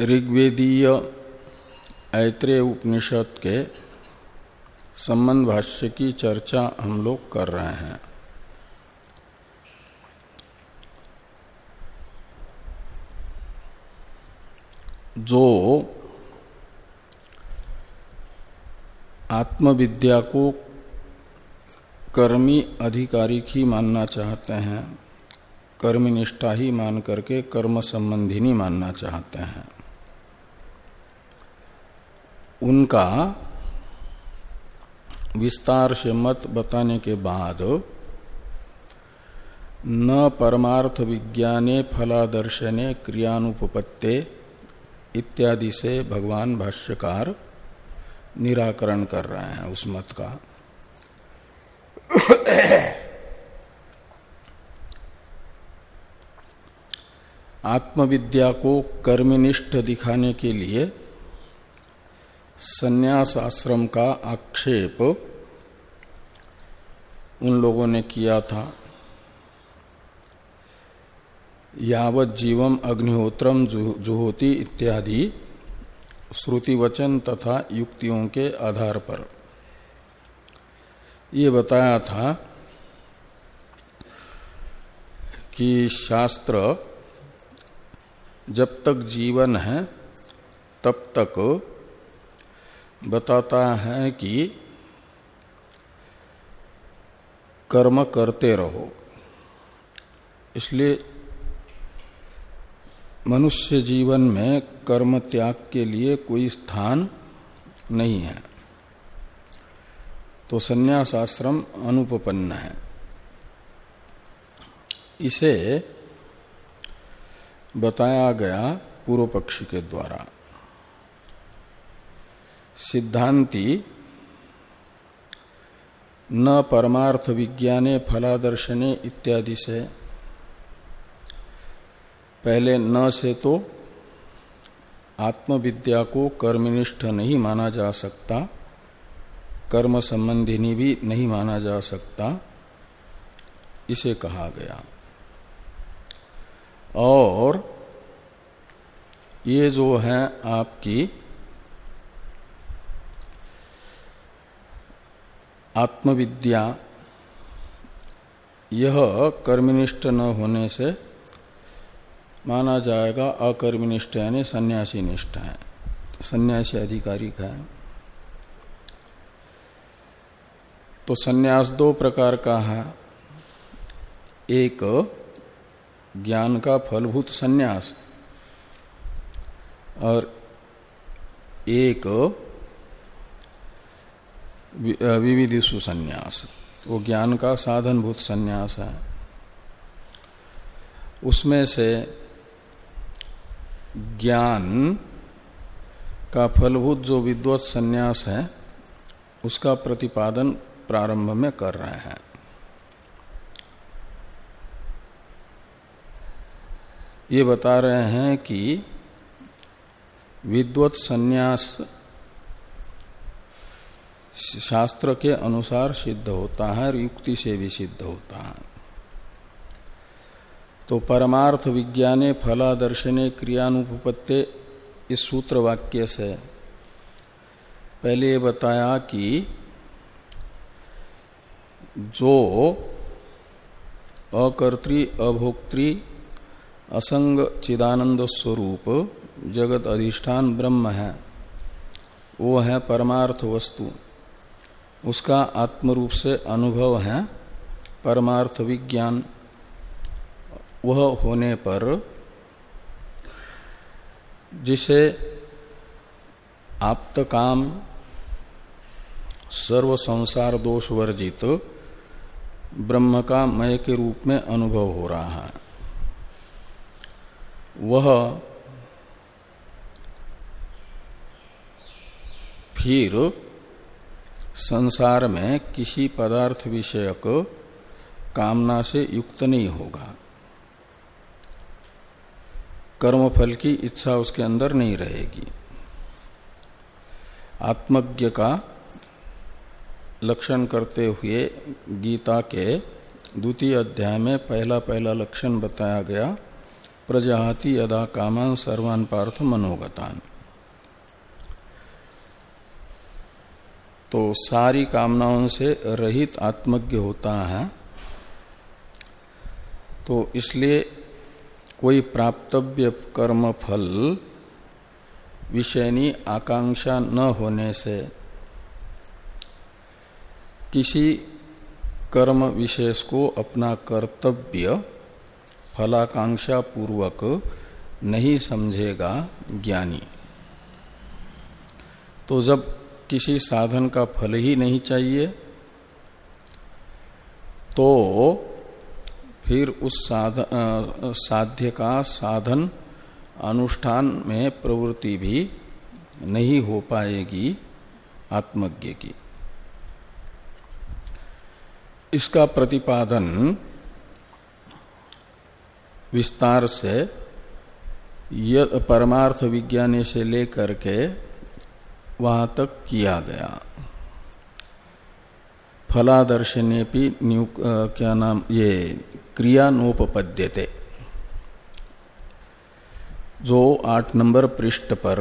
ऋग्वेदीय ऐत्रेय उपनिषद के संबंध भाष्य की चर्चा हम लोग कर रहे हैं। जो आत्मविद्या को कर्मी अधिकारी ही मानना चाहते हैं, कर्मनिष्ठा ही मान करके कर्म संबंधी नहीं मानना चाहते हैं। उनका विस्तार से मत बताने के बाद न परमार्थ विज्ञाने फलादर्शने क्रियानुपत्ते इत्यादि से भगवान भाष्यकार निराकरण कर रहे हैं उस मत का। आत्मविद्या को कर्मनिष्ठ दिखाने के लिए संन्यास आश्रम का आक्षेप उन लोगों ने किया था। यावत जीवम अग्निहोत्रम जुहोती इत्यादि श्रुति वचन तथा युक्तियों के आधार पर। ये बताया था कि शास्त्र जब तक जीवन है, तब तक बताता है कि कर्म करते रहो। इसलिए मनुष्य जीवन में कर्म त्याग के लिए कोई स्थान नहीं है। तो संन्यास आश्रम अनुपपन्न है। इसे बताया गया पूर्व पक्षी के द्वारा। सिद्धांति, न परमार्थ विज्ञाने फलादर्शने इत्यादि से। पहले न से तो आत्मविद्या को कर्मनिष्ठ नहीं माना जा सकता, कर्म संबंधिनी भी नहीं माना जा सकता, इसे कहा गया। और ये जो है आपकी आत्मविद्या। यह कर्मनिष्ठ न होने से माना जाएगा अकर्मनिष्ठ यानी सन्यासी निष्ठ है। सन्यासी अधिकारिक है। तो सन्यास दो प्रकार का है। एक ज्ञान का फलभूत सन्यास और एक विविधिशु संन्यास। वो ज्ञान का साधनभूत संन्यास है। उसमें से ज्ञान का फलभूत जो विद्वत संन्यास है, उसका प्रतिपादन प्रारंभ में कर रहे हैं। ये बता रहे हैं कि विद्वत संन्यास शास्त्र के अनुसार सिद्ध होता है और युक्ति से भी सिद्ध होता है। तो परमार्थ विज्ञाने, फलादर्शने क्रियानुपत्ते इस सूत्र वाक्य से पहले बताया कि जो अकर्त्री अभोक्तृ असंग चिदानंद स्वरूप, जगत अधिष्ठान ब्रह्म है, वो है परमार्थ वस्तु। उसका आत्मरूप से अनुभव है, परमार्थ विज्ञान। वह होने पर जिसे आप्त काम सर्व संसार दोष वर्जित, ब्रह्म का मय के रूप में अनुभव हो रहा है। वह फिर संसार में किसी पदार्थ विषयक कामना से युक्त नहीं होगा। कर्मफल की इच्छा उसके अंदर नहीं रहेगी। आत्मज्ञ का लक्षण करते हुए गीता के द्वितीय अध्याय में पहला पहला लक्षण बताया गया, प्रजाति यदा कामान सर्वान पार्थ मनोगतान। तो सारी कामनाओं से रहित आत्मज्ञ होता है। तो इसलिए कोई प्राप्तव्य कर्म फल विषयनी आकांक्षा न होने से किसी कर्म विशेष को अपना कर्तव्य फलाकांक्षा पूर्वक नहीं समझेगा ज्ञानी। तो जब किसी साधन का फल ही नहीं चाहिए तो फिर उस साधन साध्य का साधन अनुष्ठान में प्रवृत्ति भी नहीं हो पाएगी आत्मज्ञ की। इसका प्रतिपादन विस्तार से परमार्थ विज्ञानी से लेकर के वहाँ तक किया गया। फलादर्शने भी क्या नाम, ये क्रिया क्रियानोपद्यते जो आठ नंबर पृष्ठ पर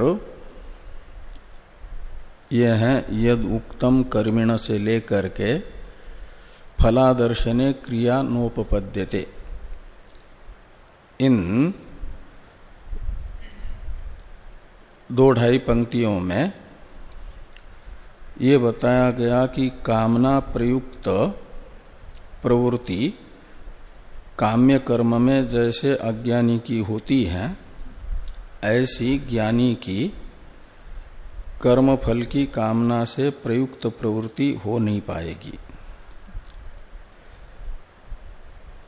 यह है, यद उक्तम कर्मिण से लेकर के फलादर्शने क्रिया नोपद्यते इन दो ढाई पंक्तियों में ये बताया गया कि कामना प्रयुक्त प्रवृत्ति काम्य कर्म में जैसे अज्ञानी की होती है, ऐसी ज्ञानी की कर्म फल की कामना से प्रयुक्त प्रवृत्ति हो नहीं पाएगी।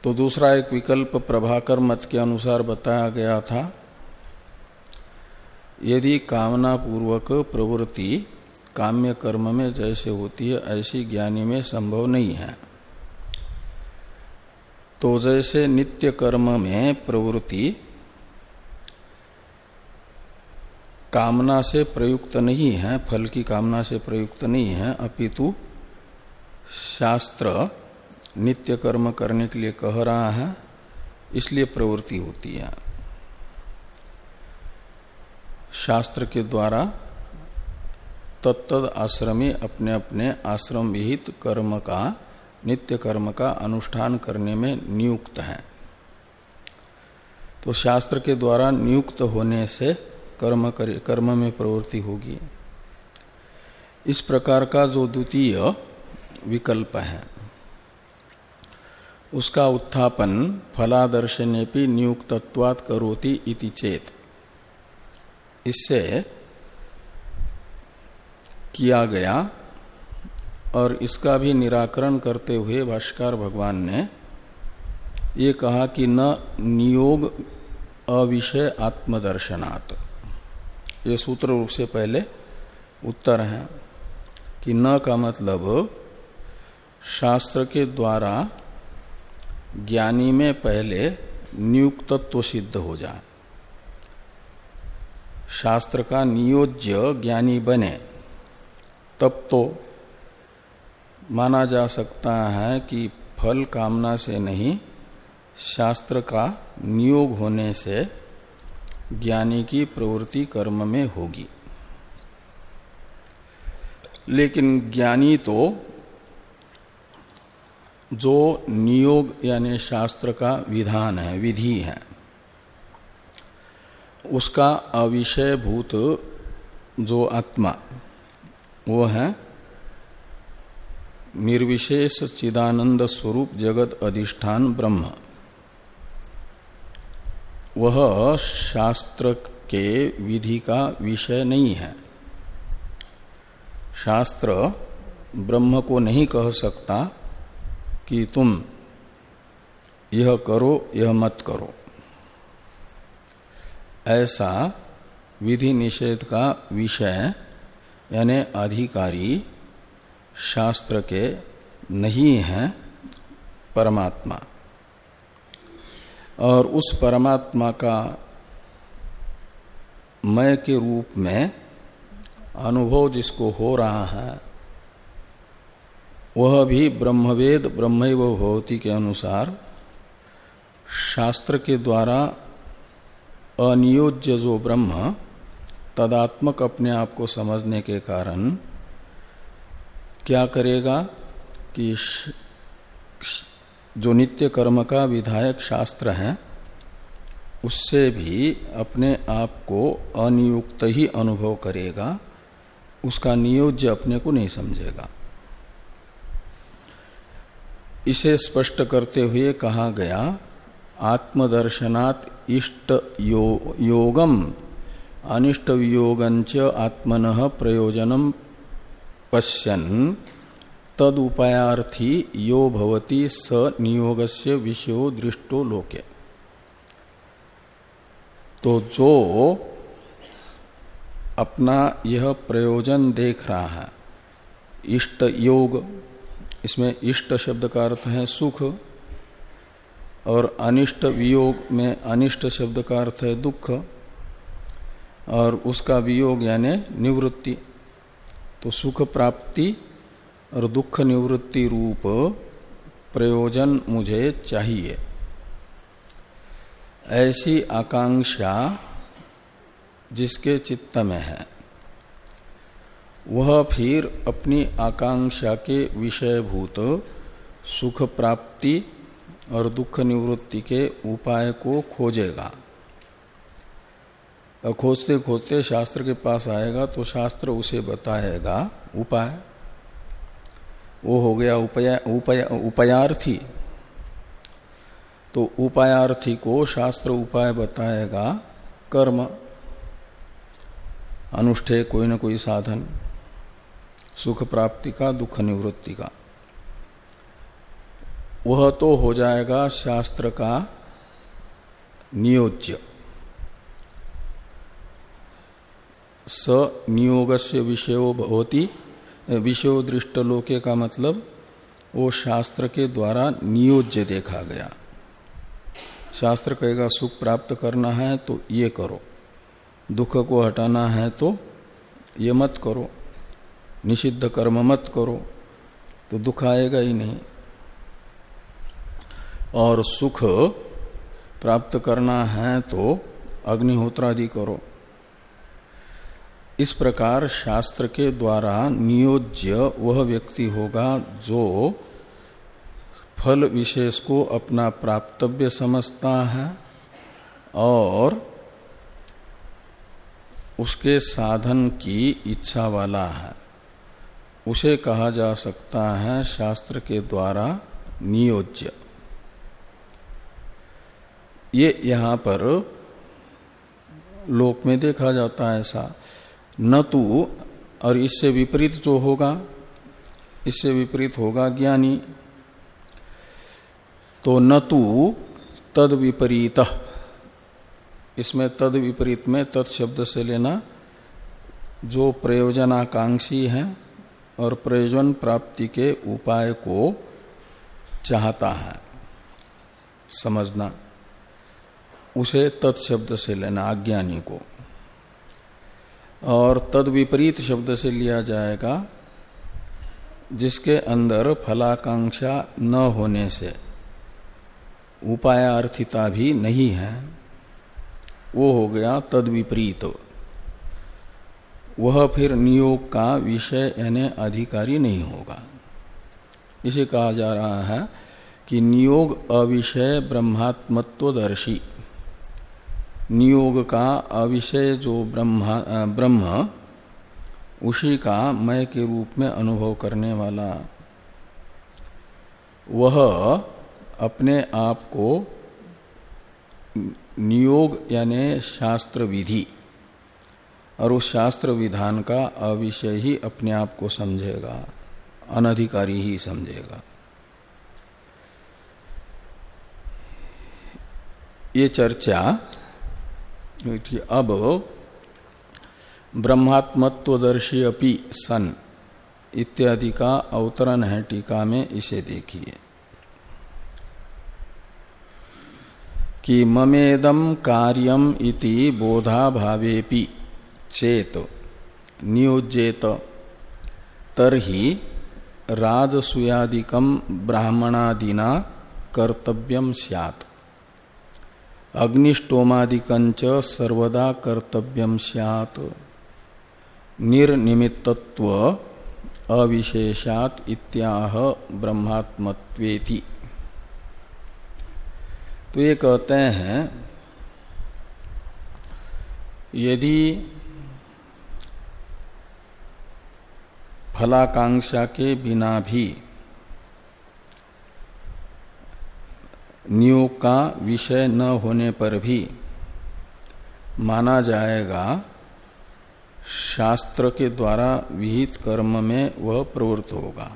तो दूसरा एक विकल्प प्रभाकर मत के अनुसार बताया गया था, यदि कामना पूर्वक प्रवृत्ति काम्य कर्म में जैसे होती है, ऐसी ज्ञानी में संभव नहीं है। तो जैसे नित्य कर्म में प्रवृत्ति कामना से प्रयुक्त नहीं है, फल की कामना से प्रयुक्त नहीं है, अपितु शास्त्र नित्य कर्म करने के लिए कह रहा है, इसलिए प्रवृत्ति होती है। शास्त्र के द्वारा तत्द आश्रमी अपने अपने आश्रम विहित कर्म का नित्य कर्म का अनुष्ठान करने में नियुक्त है। तो शास्त्र के द्वारा नियुक्त होने से कर्म कर, कर्म में प्रवृत्ति होगी। इस प्रकार का जो द्वितीय विकल्प है उसका उत्थापन फलादर्शने भी नियुक्तत्वात करोति इति चेत। इससे किया गया और इसका भी निराकरण करते हुए भाष्कर भगवान ने ये कहा कि न नियोग अविषय आत्मदर्शनात्। सूत्र रूप से पहले उत्तर है कि न का मतलब शास्त्र के द्वारा ज्ञानी में पहले नियुक्तत्व सिद्ध हो जाए। शास्त्र का नियोज्य ज्ञानी बने तब तो माना जा सकता है कि फल कामना से नहीं, शास्त्र का नियोग होने से ज्ञानी की प्रवृत्ति कर्म में होगी। लेकिन ज्ञानी तो जो नियोग यानी शास्त्र का विधान है, विधि है, उसका अविषय भूत जो आत्मा वो है निर्विशेष चिदानंद स्वरूप जगत अधिष्ठान ब्रह्म। वह शास्त्र के विधि का विषय नहीं है। शास्त्र ब्रह्म को नहीं कह सकता कि तुम यह करो, यह मत करो। ऐसा विधि निषेध का विषय यानी अधिकारी शास्त्र के नहीं है, परमात्मा। और उस परमात्मा का मय के रूप में अनुभव जिसको हो रहा है, वह भी ब्रह्मवेद ब्रह्म भवती के अनुसार शास्त्र के द्वारा अनियोज्य जो ब्रह्म तदात्मक अपने आप को समझने के कारण क्या करेगा कि जो नित्य कर्म का विधायक शास्त्र है उससे भी अपने आप को अनियुक्त ही अनुभव करेगा उसका नियोज्य अपने को नहीं समझेगा। इसे स्पष्ट करते हुए कहा गया आत्मदर्शनात् इष्ट यो, योगम अनिष्ट वियोगंच आत्मन प्रयोजनम पश्यन। तद उपायार्थी यो भवती स नियोगस्य विषयो दृष्टो लोके। तो जो अपना यह प्रयोजन देख रहा है, इष्ट योग, इसमें इष्ट शब्द का अर्थ है सुख, और अनिष्ट वियोग में अनिष्ट शब्द का अर्थ है दुख। और उसका वियोग यानी निवृत्ति। तो सुख प्राप्ति और दुख निवृत्ति रूप प्रयोजन मुझे चाहिए। ऐसी आकांक्षा जिसके चित्त में है, वह फिर अपनी आकांक्षा के विषयभूत सुख प्राप्ति और दुख निवृत्ति के उपाय को खोजेगा। खोजते खोजते शास्त्र के पास आएगा तो शास्त्र उसे बताएगा। उपाय। वो हो गया उपया, उपया, उपायार्थी। तो उपायार्थी को शास्त्र उपाय बताएगा। कर्म। अनुष्ठेय कोई न कोई साधन। सुख प्राप्ति का दुख निवृत्ति का। वह तो हो जाएगा शास्त्र का नियोज्य। स नियोग से विषयो भवती। विषयो दृष्ट लोके का मतलब वो शास्त्र के द्वारा नियोज्य देखा गया। शास्त्र कहेगा, सुख प्राप्त करना है तो ये करो। दुख को हटाना है तो ये मत करो। निषिद्ध कर्म मत करो तो दुख आएगा ही नहीं। और सुख प्राप्त करना है तो अग्निहोत्रादि करो। इस प्रकार शास्त्र के द्वारा नियोज्य वह व्यक्ति होगा जो फल विशेष को अपना प्राप्तव्य समझता है और उसके साधन की इच्छा वाला है। उसे कहा जा सकता है शास्त्र के द्वारा नियोज्य। ये यहाँ पर लोक में देखा जाता है ऐसा। न तो और इससे विपरीत जो होगा, इससे विपरीत होगा ज्ञानी। तो न तो तद विपरीत। इसमें तद विपरीत में तत्शब्द से लेना जो प्रयोजनाकांक्षी है और प्रयोजन प्राप्ति के उपाय को चाहता है। समझना। उसे तत्शब्द से लेना, अज्ञानी को। और तद विपरीत शब्द से लिया जाएगा, जिसके अंदर फलाकांक्षा न होने से उपायार्थिता भी नहीं है, वो हो गया तद विपरीत वह फिर नियोग का विषय यानी अधिकारी नहीं होगा। इसे कहा जा रहा है कि नियोग अविषय ब्रह्मात्मत्वदर्शी। नियोग का अविषय जो ब्रह्म ब्रह्म, उसी का मय के रूप में अनुभव करने वाला। वह अपने आप को नियोग यानी शास्त्र विधि, और उस शास्त्र विधान का अविषय ही अपने आप को समझेगा, अनधिकारी ही समझेगा। ये चर्चा अब ब्रह्मात्मत्वदर्शी अपि सन इत्यादि का अवतरण है टीका में, इसे देखिए। कि ममेदम कार्यम इति बोधा भावेपि चेत नियोजेत तरही राजसुयादिकम ब्राह्मणादिना कर्तव्यम स्यात्। अग्निष्टोमादिकंच सर्वदा कर्तव्यम सियात। निर्निमित्तत्व अविशेषात इत्याह ब्रह्मात्मत्वेति। तो ये कहते हैं, यदि फलाकांक्षा के बिना भी नियोग का विषय न होने पर भी माना जाएगा, शास्त्र के द्वारा विहित कर्म में वह प्रवृत्त होगा।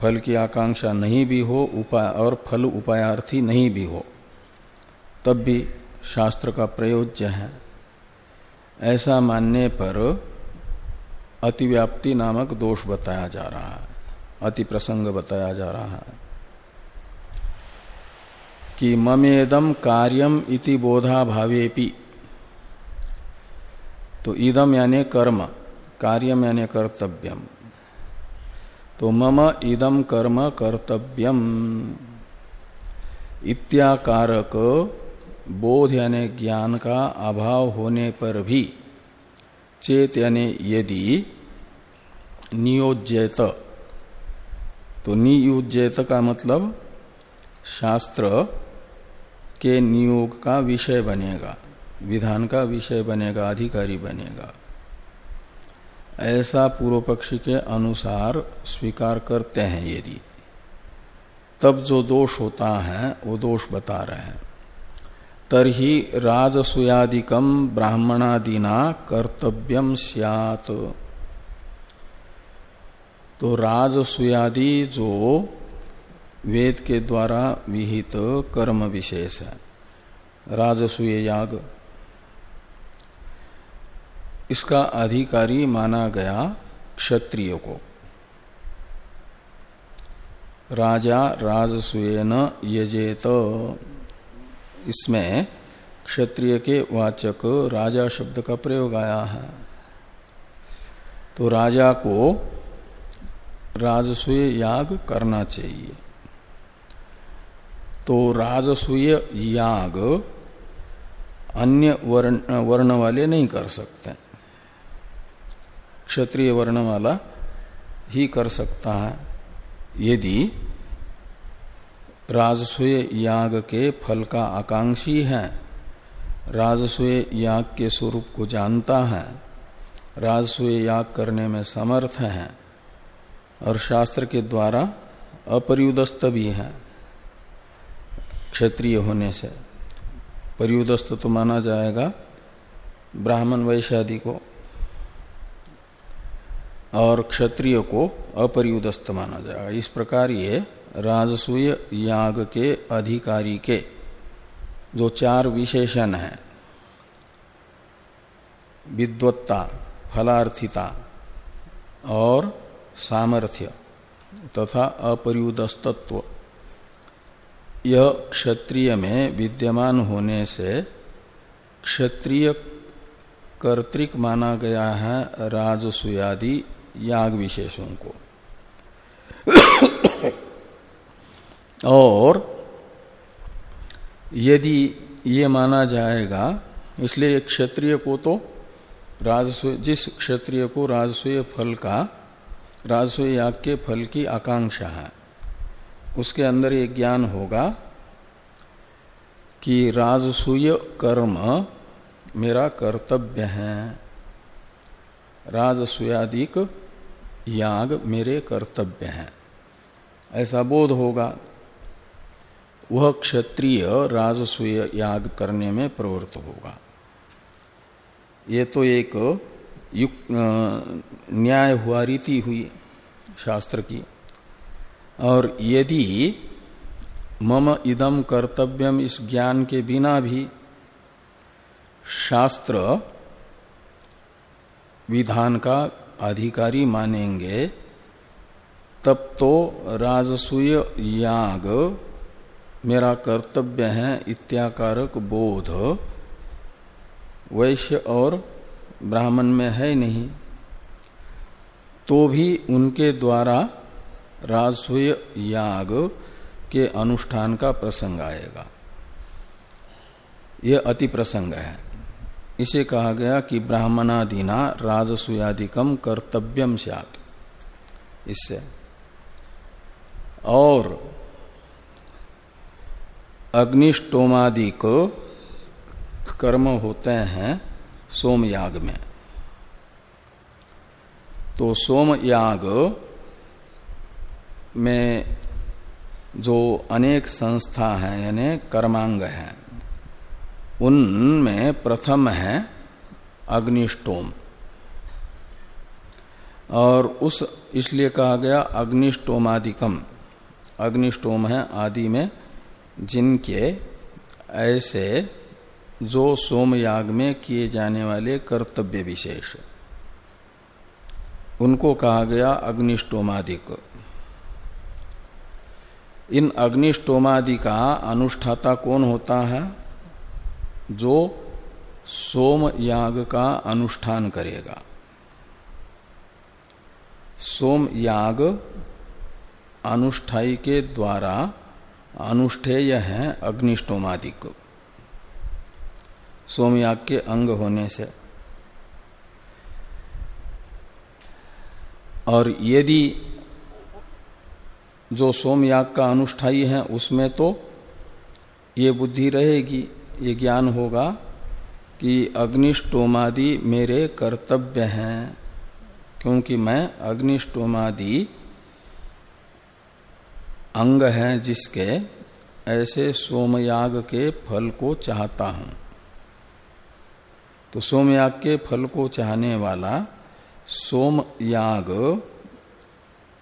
फल की आकांक्षा नहीं भी हो उपाय और फल उपायार्थी नहीं भी हो, तब भी शास्त्र का प्रयोज्य है। ऐसा मानने पर अतिव्याप्ति नामक दोष बताया जा रहा है। अति प्रसंग बताया जा रहा है। कि ममेदम कार्यम इति बोधा भावेपि तो ईदम यानी कर्म कार्यम यानी कर्तव्यम। तो मम इदम कर्म कर्तव्यम। इत्याकारक बोध यानी ज्ञान का अभाव होने पर भी चेत यानी यदि नियोज्यत। तो नियुज्यत का मतलब शास्त्र के नियोग का विषय बनेगा, विधान का विषय बनेगा, अधिकारी बनेगा। ऐसा पूर्व पक्षी के अनुसार स्वीकार करते हैं यदि तब जो दोष होता है, वो दोष बता रहे हैं। तरही राजसुयादिकम ब्राह्मणादिना कर्तव्यम सियात। तो राजसुयादि जो वेद के द्वारा विहित कर्म विशेष है। राजसूय याग। इसका अधिकारी माना गया क्षत्रिय को। राजा राजसूयन यजेत। इसमें क्षत्रिय के वाचक राजा शब्द का प्रयोग आया है। तो राजा को राजसूय याग करना चाहिए। तो राजसूय याग अन्य वर्ण वर्ण वाले नहीं कर सकते। क्षत्रिय वर्ण वाला ही कर सकता है। यदि राजस्वय याग के फल का आकांक्षी है राजस्वय याग के स्वरूप को जानता है राजस्वय याग करने में समर्थ है और शास्त्र के द्वारा अपर्युदस्त भी है, क्षत्रिय होने से। पर्युदस्त तो माना जाएगा ब्राह्मण वैशादी को, और क्षत्रिय को अपर्युदस्त माना जाएगा। इस प्रकार ये राजसूय याग के अधिकारी के जो चार विशेषण हैं, विद्वत्ता, फलार्थिता और सामर्थ्य तथा अपरियुदस्तत्व। यह क्षत्रिय में विद्यमान होने से क्षत्रिय कर्तिक माना गया है राजसुयादि याग विशेषों को। और यदि ये माना जाएगा, इसलिए क्षत्रिय को तो राजस्व जिस क्षत्रिय को राजस्वीय फल का राजस्वीय याग के फल की आकांक्षा है। उसके अंदर ये ज्ञान होगा कि राजसूय कर्म मेरा कर्तव्य है। राजस्वयादिक याग मेरे कर्तव्य हैं। ऐसा बोध होगा। वह क्षत्रिय राजस्वीय याग करने में प्रवृत्त होगा। ये तो एक न्याय हुआ रीति हुई। शास्त्र की। और यदि मम इदम कर्तव्यम इस ज्ञान के बिना भी शास्त्र विधान का अधिकारी मानेंगे, तब तो राजसूय याग मेरा कर्तव्य है इत्याकारक बोध। वैश्य और ब्राह्मण में है नहीं। तो भी उनके द्वारा राजसूय याग के अनुष्ठान का प्रसंग आएगा। यह अति प्रसंग है। इसे कहा गया कि ब्राह्मणादिना राजसुयादिकम कर्तव्यम सियात। इससे और अग्निष्टोमादिक कर्म होते हैं सोमयाग में। तो सोमयाग में जो अनेक संस्था हैं, यानी कर्मांग हैं, उनमें प्रथम है अग्निष्टोम। और उस इसलिए कहा गया अग्निष्टोमादिकम। अग्निष्टोम है आदि में जिनके ऐसे जो सोमयाग में किए जाने वाले कर्तव्य विशेष। उनको कहा गया अग्निष्टोमादिक। इन अग्निष्टोमादि का अनुष्ठाता कौन होता है? जो सोम याग का अनुष्ठान करेगा। सोम याग अनुष्ठाई के द्वारा अनुष्ठेय है अग्निष्टोमादिक। सोमयाग के अंग होने से। और यदि जो सोमयाग का अनुष्ठाई है, उसमें तो ये बुद्धि रहेगी, ये ज्ञान होगा कि अग्निष्टोमादि मेरे कर्तव्य हैं, क्योंकि मैं अग्निष्टोमादि अंग हैं जिसके ऐसे सोमयाग के फल को चाहता हूँ। तो सोमयाग के फल को चाहने वाला सोमयाग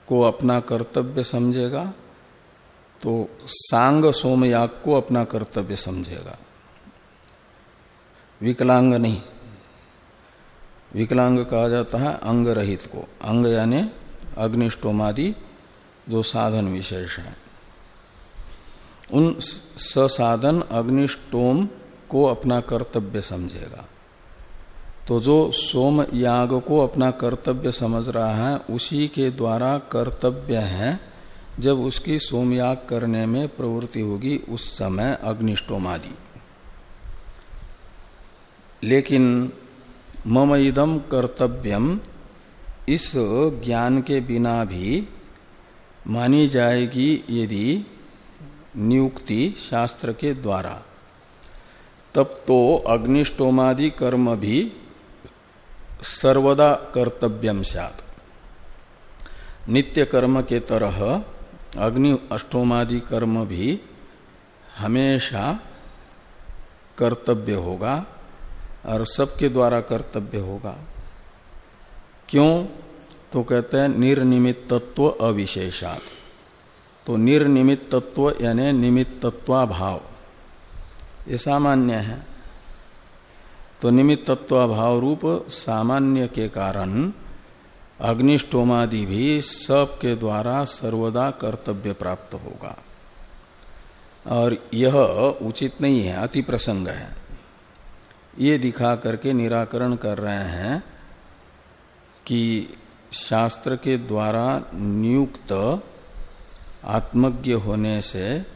को अपना कर्तव्य समझेगा तो सांग सोमयाग को अपना कर्तव्य समझेगा। विकलांग नहीं। विकलांग कहा जाता है अंग रहित को। अंग यानी अग्निष्टोमादि, जो साधन विशेष है। उन ससाधन अग्निष्टोम को अपना कर्तव्य समझेगा। तो जो सोम याग को अपना कर्तव्य समझ रहा है, उसी के द्वारा कर्तव्य है, जब उसकी सोमयाग करने में प्रवृत्ति होगी उस समय अग्निष्टोमादि। लेकिन मम इदम कर्तव्यम, इस ज्ञान के बिना भी मानी जाएगी यदि नियुक्ति शास्त्र के द्वारा। तब तो अग्निष्टोमादि कर्म भी सर्वदा कर्तव्यम सात नित्य कर्म के तरह अग्नि अष्टोमादि कर्म भी हमेशा कर्तव्य होगा और सबके द्वारा कर्तव्य होगा। क्यों? तो कहते हैं निर्निमित्तत्व अविशेषात। तो निर्निमित्तत्व यानी निमित्तत्वाभाव। ये सामान्य है। तो निमित्त तत्वाभाव रूप सामान्य के कारण अग्निष्टोमादि भी सब के द्वारा सर्वदा कर्तव्य प्राप्त होगा। और यह उचित नहीं है, अति प्रसंग है। ये दिखा करके निराकरण कर रहे हैं कि शास्त्र के द्वारा नियुक्त आत्मज्ञ होने से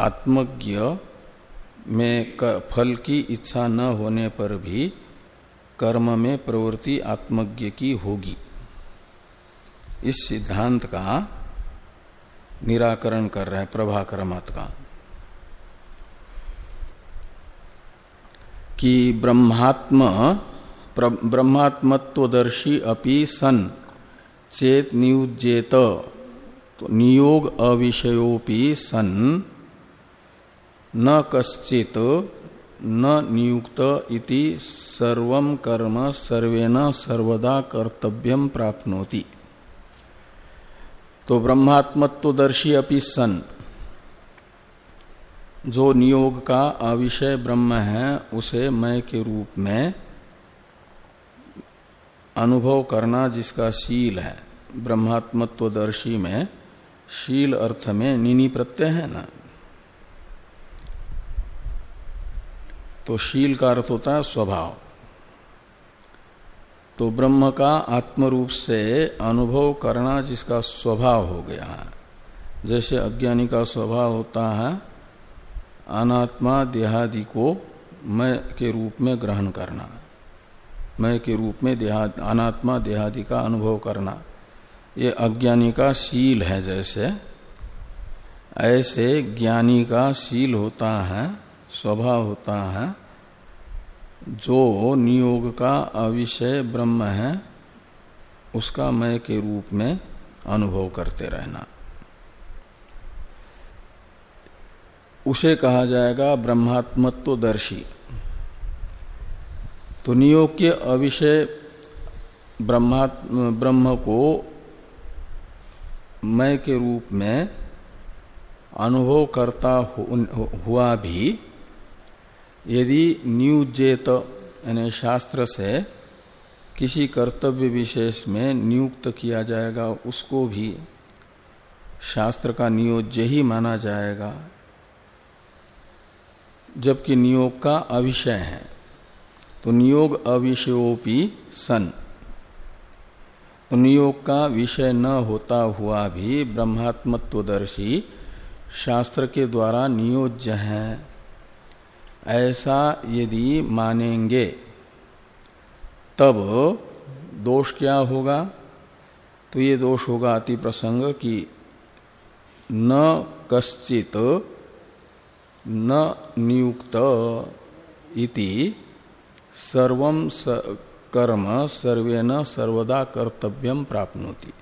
आत्मज्ञ में फल की इच्छा न होने पर भी कर्म में प्रवृत्ति आत्मज्ञ की होगी। इस सिद्धांत का निराकरण कर रहे प्रभाकर मत का कि ब्रह्मात्म ब्रह्मात्मत्वदर्शी अपि सन, चेत नियुजेत तो नियोग अविषयोपि सन न कश्चित न नियुक्त इति सर्व कर्म सर्वेन सर्वदा कर्तव्यम प्राप्नोति। तो ब्रह्मात्मत्वदर्शी अपि सन। जो नियोग का अविषय ब्रह्म है, उसे मय के रूप में अनुभव करना जिसका शील है। ब्रह्मात्मत्वदर्शी में शील अर्थ में निनी प्रत्यय है ना? तो शील का अर्थ होता है स्वभाव। तो ब्रह्म का आत्म रूप से अनुभव करना जिसका स्वभाव हो गया है। जैसे अज्ञानी का स्वभाव होता है, अनात्मा देहादि को मैं के रूप में ग्रहण करना, मैं के रूप में देहा अनात्मा देहादि का अनुभव करना। ये अज्ञानी का शील है जैसे, ऐसे ज्ञानी का शील होता है स्वभाव होता है, जो नियोग का अविषय ब्रह्म है, उसका मय के रूप में अनुभव करते रहना। उसे कहा जाएगा ब्रह्मात्मत्वदर्शी। तो नियोग के अविषय ब्रह्मात्म ब्रह्म को मय के रूप में अनुभव करता हुआ भी यदि नियुजेत यानी शास्त्र से किसी कर्तव्य विशेष में नियुक्त किया जाएगा, उसको भी शास्त्र का नियोज्य ही माना जाएगा। जबकि नियोग का अविषय है तो नियोग अविषयोपी सन। तो नियोग का विषय न होता हुआ भी ब्रह्मात्मत्वदर्शी शास्त्र के द्वारा नियोज्य है। ऐसा यदि मानेंगे, तब दोष क्या होगा? तो ये दोष होगा अति प्रसंग कि न कश्चित, न नियुक्त इति सर्वम कर्म सर्वेन सर्वदा कर्तव्यम प्राप्नोति।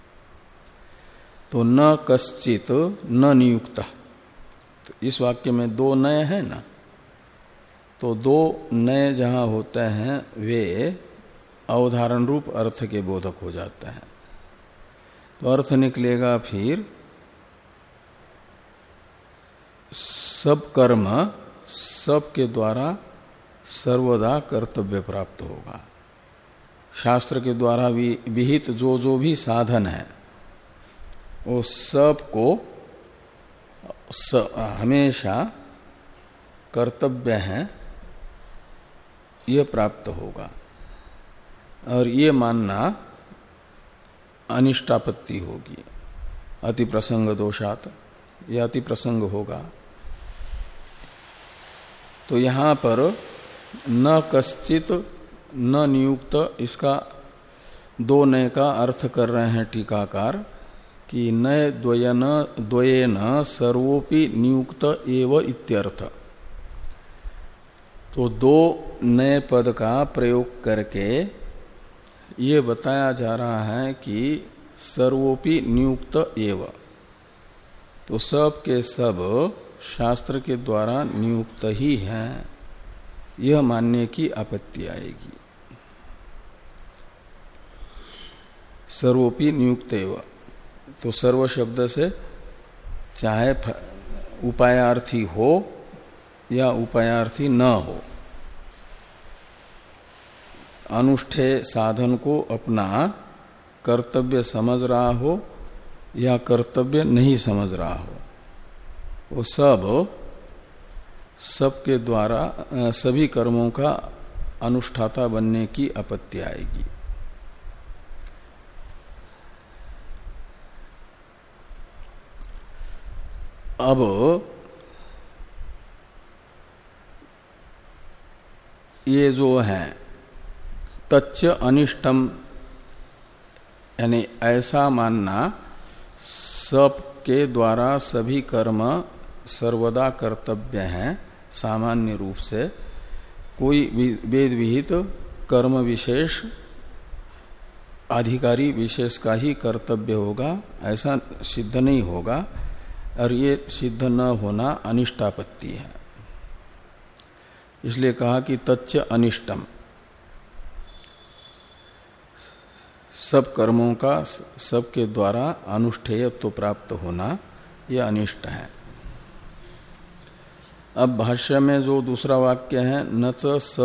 तो न कश्चित, न नियुक्त। तो इस वाक्य में दो नए हैं ना? तो दो नए जहाँ होते हैं वे अवधारण रूप अर्थ के बोधक हो जाते हैं। तो अर्थ निकलेगा फिर सब कर्म सब के द्वारा सर्वदा कर्तव्य प्राप्त होगा। शास्त्र के द्वारा विहित जो जो भी साधन है वो सबको स, हमेशा कर्तव्य है। यह प्राप्त होगा। और ये मानना अनिष्टापत्ति होगी। अति प्रसंग दोषात, यह अति प्रसंग होगा। तो यहाँ पर न कश्चित, न नियुक्त, इसका दो नय का अर्थ कर रहे हैं टीकाकार कि नय द्वयन द्वयन सर्वोपि नियुक्त एव इत्यर्थ। तो दो नए पद का प्रयोग करके ये बताया जा रहा है कि सर्वोपि नियुक्त एव। तो सब के सब शास्त्र के द्वारा नियुक्त ही हैं। यह मानने की आपत्ति आएगी। सर्वोपि नियुक्त एव। तो सर्व शब्द से चाहे उपायार्थी हो या उपायार्थी न हो अनुष्ठे साधन को अपना कर्तव्य समझ रहा हो या कर्तव्य नहीं समझ रहा हो, वो सब, सबके द्वारा सभी कर्मों का अनुष्ठाता बनने की आपत्ति आएगी। अब, ये जो है तच्च अनिष्टम। यानी ऐसा मानना सब के द्वारा सभी कर्म सर्वदा कर्तव्य हैं, सामान्य रूप से। कोई वेद विहित, कर्म विशेष, अधिकारी विशेष का ही कर्तव्य होगा, ऐसा सिद्ध नहीं होगा। और ये सिद्ध न होना अनिष्टापत्ति है। इसलिए कहा कि तच्च अनिष्टम। सब कर्मों का सबके द्वारा अनुष्ठेयत्व तो प्राप्त होना यह अनिष्ट है। अब भाष्य में जो दूसरा वाक्य है, न स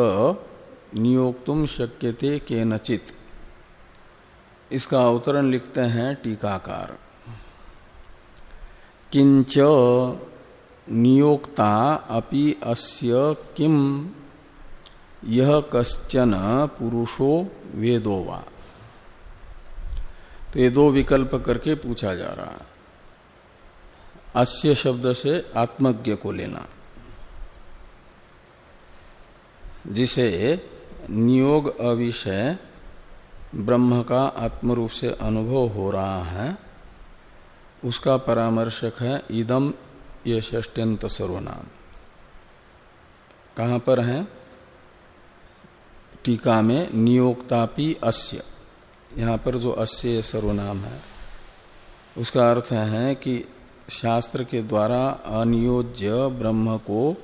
नियोक्तुम शक्यते के नचित इसका अवतरण लिखते हैं टीकाकार। किंच नियोक्ता अपि अस्य किम यह कश्चन पुरुषो वेदो वा। तो ये दो विकल्प करके पूछा जा रहा है। अस्य शब्द से आत्मज्ञ को लेना। जिसे नियोग अविषय ब्रह्म का आत्मरूप से अनुभव हो रहा है, उसका परामर्शक है इदम ये ष्ट्यंत सर्वनाम। कहाँ पर है? टीका में नियोक्तापि अस्य। यहाँ पर जो अस्य सर्वनाम है, उसका अर्थ है कि शास्त्र के द्वारा अनियोज्य ब्रह्म को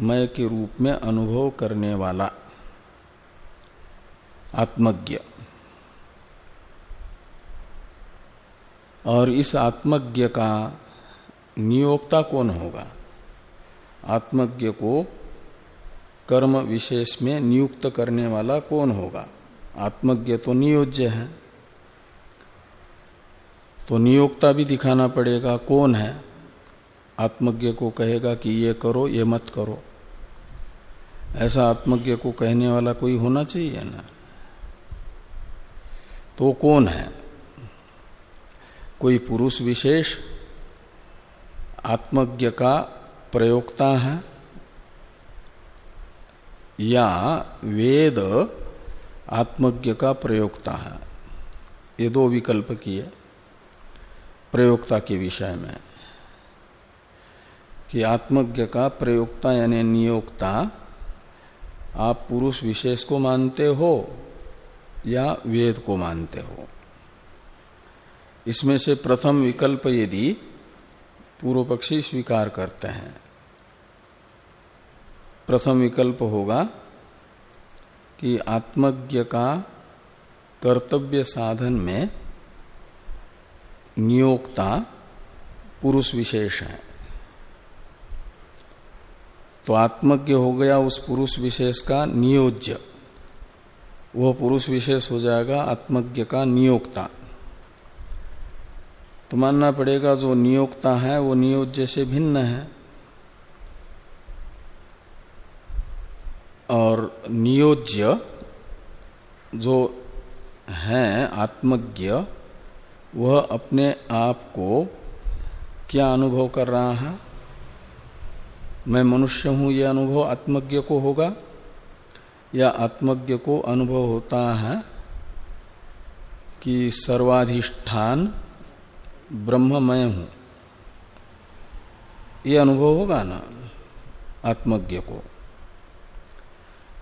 मय के रूप में अनुभव करने वाला आत्मज्ञ। और इस आत्मज्ञ का नियोक्ता कौन होगा? आत्मज्ञ को कर्म विशेष में नियुक्त करने वाला कौन होगा? आत्मज्ञ तो नियोज्य है। तो नियोक्ता भी दिखाना पड़ेगा कौन है। आत्मज्ञ को कहेगा कि ये करो, ये मत करो। ऐसा आत्मज्ञ को कहने वाला कोई होना चाहिए ना? तो कौन है? कोई पुरुष विशेष आत्मज्ञ का प्रयोक्ता है? या वेद आत्मज्ञ का प्रयोगता है। ये दो विकल्प किए प्रयोगता के विषय में कि आत्मज्ञ का प्रयोगता यानी नियोक्ता आप पुरुष विशेष को मानते हो या वेद को मानते हो। इसमें से प्रथम विकल्प यदि पूर्व पक्षी स्वीकार करते हैं, प्रथम विकल्प होगा कि आत्मज्ञ का कर्तव्य साधन में नियोक्ता पुरुष विशेष है। तो आत्मज्ञ हो गया उस पुरुष विशेष का नियोज्य। वह पुरुष विशेष हो जाएगा आत्मज्ञ का नियोक्ता। तो मानना पड़ेगा जो नियोक्ता है, वो नियोज्य से भिन्न है। और नियोज्य जो है आत्मज्ञ, वह अपने आप को क्या अनुभव कर रहा है? मैं मनुष्य हूँ यह अनुभव आत्मज्ञ को होगा? या आत्मज्ञ को अनुभव होता है कि सर्वाधिष्ठान ब्रह्ममय हूँ? यह अनुभव होगा ना आत्मज्ञ को?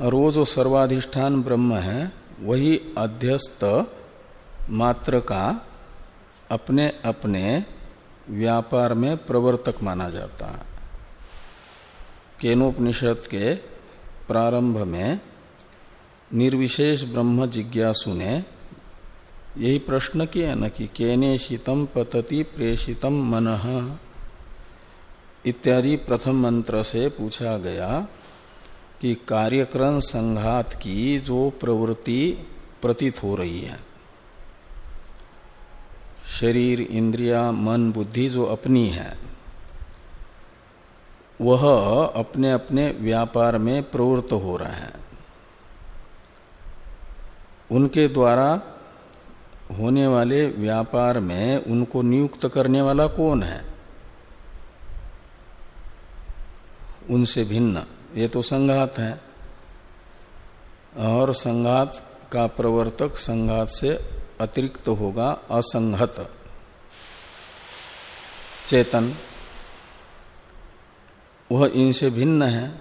और वो जो सर्वाधिष्ठान ब्रह्म है, वही अध्यस्त मात्र का अपने अपने व्यापार में प्रवर्तक माना जाता है। केनोपनिषद के प्रारंभ में निर्विशेष ब्रह्म जिज्ञासु ने यही प्रश्न किया न कि केने शीतम पतति प्रेषितम मन इत्यादि प्रथम मंत्र से पूछा गया कि कार्यक्रम संघात की जो प्रवृत्ति प्रतीत हो रही है। शरीर, इंद्रिया, मन, बुद्धि जो अपनी है, वह अपने अपने व्यापार में प्रवृत्त हो रहा है। उनके द्वारा होने वाले व्यापार में उनको नियुक्त करने वाला कौन है? उनसे भिन्न। ये तो संघात है। और संघात का प्रवर्तक संघात से अतिरिक्त होगा असंहत चेतन, वह इनसे भिन्न है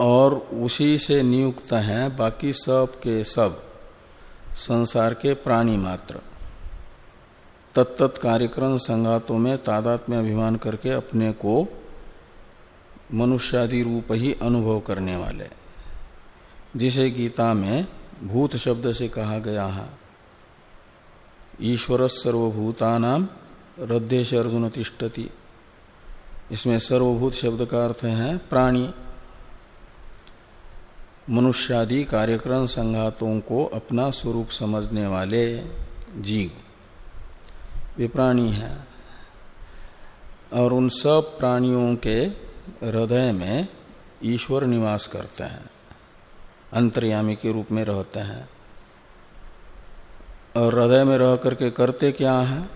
और उसी से नियुक्त है बाकी सब के सब, संसार के प्राणी मात्र। तत्त कार्यक्रम संघातों में तादात्म्य अभिमान करके अपने को मनुष्यादि रूप ही अनुभव करने वाले। जिसे गीता में भूत शब्द से कहा गया है। ईश्वर सर्वभूतानाम हृदय से अर्जुन तिष्ठति। इसमें सर्वभूत शब्द का अर्थ है प्राणी। मनुष्यादि कार्यक्रम संघातों को अपना स्वरूप समझने वाले जीव। वे प्राणी हैं। और उन सब प्राणियों के हृदय में ईश्वर निवास करते हैं, अंतर्यामी के रूप में रहते हैं। और हृदय में रह करके करते क्या है?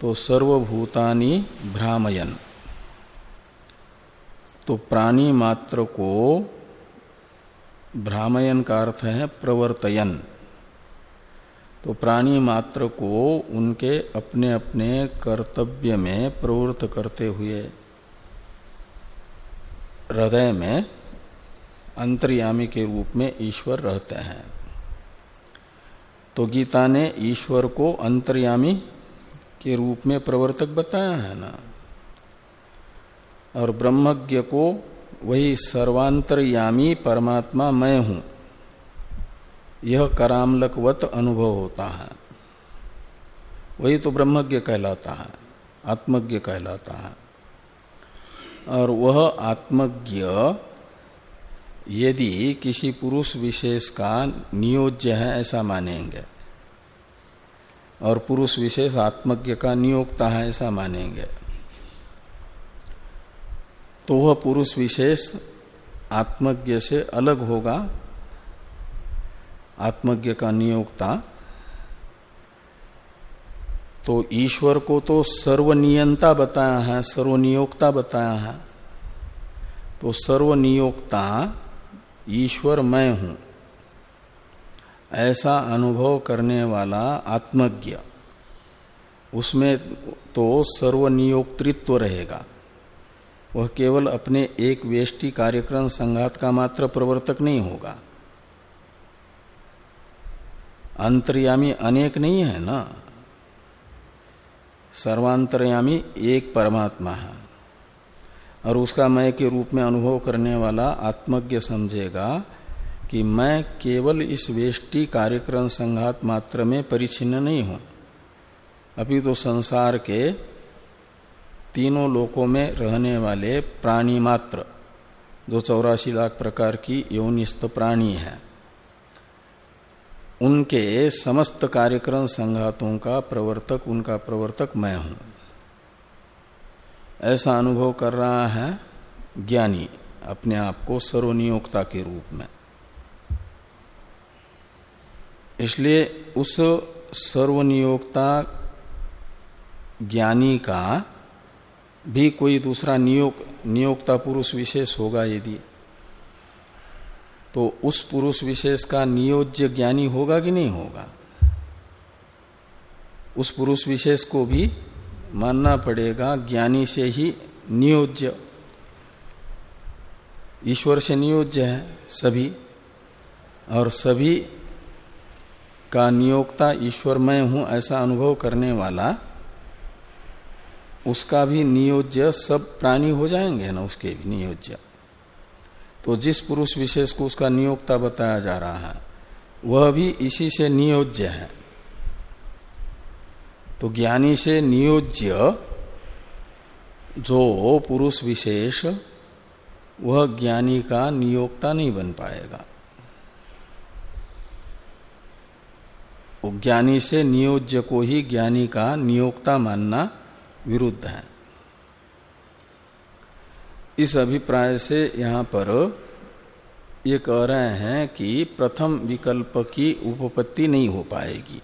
तो सर्वभूतानी भ्रामयन। तो प्राणी मात्र को भ्रामयन का अर्थ है प्रवर्तयन। तो प्राणी मात्र को उनके अपने अपने कर्तव्य में प्रवृत्त करते हुए हृदय में अंतर्यामी के रूप में ईश्वर रहते हैं। तो गीता ने ईश्वर को अंतर्यामी के रूप में प्रवर्तक बताया है ना। और ब्रह्मज्ञ को वही सर्वांतरयामी परमात्मा मैं हूँ। यह करामलकवत अनुभव होता है। वही तो ब्रह्मज्ञ कहलाता है, आत्मज्ञ कहलाता है। और वह आत्मज्ञ। यदि किसी पुरुष विशेष का नियोज्य है, ऐसा मानेंगे। और पुरुष विशेष आत्मज्ञ का नियोक्ता है, ऐसा मानेंगे। तो वह पुरुष विशेष आत्मज्ञ से अलग होगा। आत्मज्ञ का नियोक्ता तो ईश्वर को तो सर्वनियंता बताया है, सर्वनियोक्ता बताया है। तो सर्वनियोक्ता, ईश्वर मैं हूँ। ऐसा अनुभव करने वाला आत्मज्ञ, उसमें तो सर्वनियोक्तृत्व रहेगा। वह केवल अपने एक वेष्टि कार्यक्रम संघात का मात्र प्रवर्तक नहीं होगा। अंतर्यामी अनेक नहीं है ना? सर्वांतर्यामी एक परमात्मा है। और उसका मैं के रूप में अनुभव करने वाला आत्मज्ञ समझेगा कि मैं केवल इस वेष्टि कार्यक्रम संघात मात्र में परिचिन्न नहीं हूँ। अभी तो संसार के तीनों लोकों में रहने वाले प्राणी मात्र जो चौरासी लाख प्रकार की यौनिस्थ प्राणी है। उनके समस्त कार्यक्रम संघातों का प्रवर्तक, उनका प्रवर्तक मैं हूँ। ऐसा अनुभव कर रहा है ज्ञानी अपने आप को सर्वनियोक्ता के रूप में। इसलिए उस सर्वनियोक्ता ज्ञानी का भी कोई दूसरा नियोक्ता पुरुष विशेष होगा यदि तो उस पुरुष विशेष का नियोज्य ज्ञानी होगा कि नहीं होगा? उस पुरुष विशेष को भी मानना पड़ेगा, ज्ञानी से ही नियोज्य। ईश्वर से नियोज्य है सभी, और सभी का नियोक्ता ईश्वर मैं हूँ ऐसा अनुभव करने वाला, उसका भी नियोज्य सब प्राणी हो जाएँगे ना, उसके भी नियोज्य। तो जिस पुरुष विशेष को उसका नियोक्ता बताया जा रहा है, वह भी इसी से नियोज्य है। तो ज्ञानी से नियोज्य जो पुरुष विशेष, वह ज्ञानी का नियोक्ता नहीं बन पाएगा। ज्ञानी से नियोज्य को ही ज्ञानी का नियोक्ता मानना विरुद्ध है। इस अभिप्राय से यहाँ पर ये कह रहे हैं कि प्रथम विकल्प की उपपत्ति नहीं हो पाएगी।